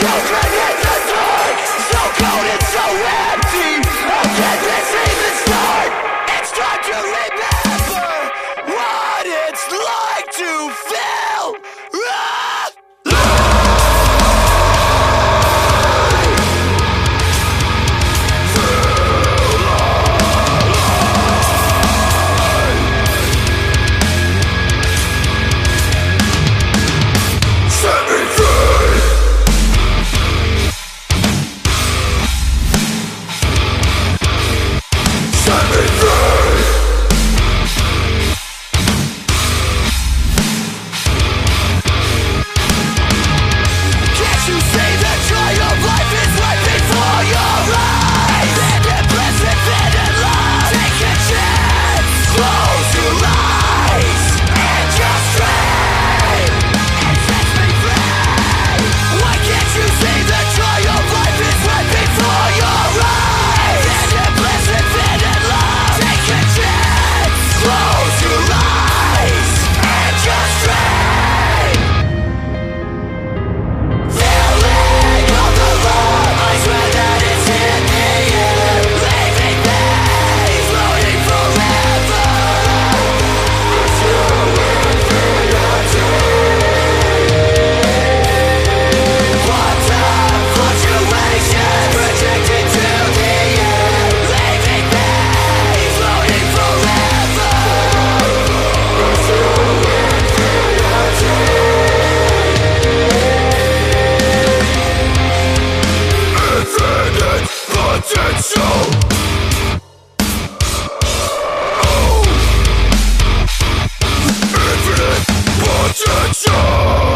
Go, Dragon! Show!